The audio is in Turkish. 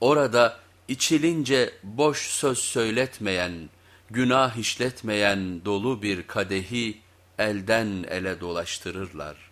Orada içilince boş söz söyletmeyen, günah işletmeyen dolu bir kadehi elden ele dolaştırırlar.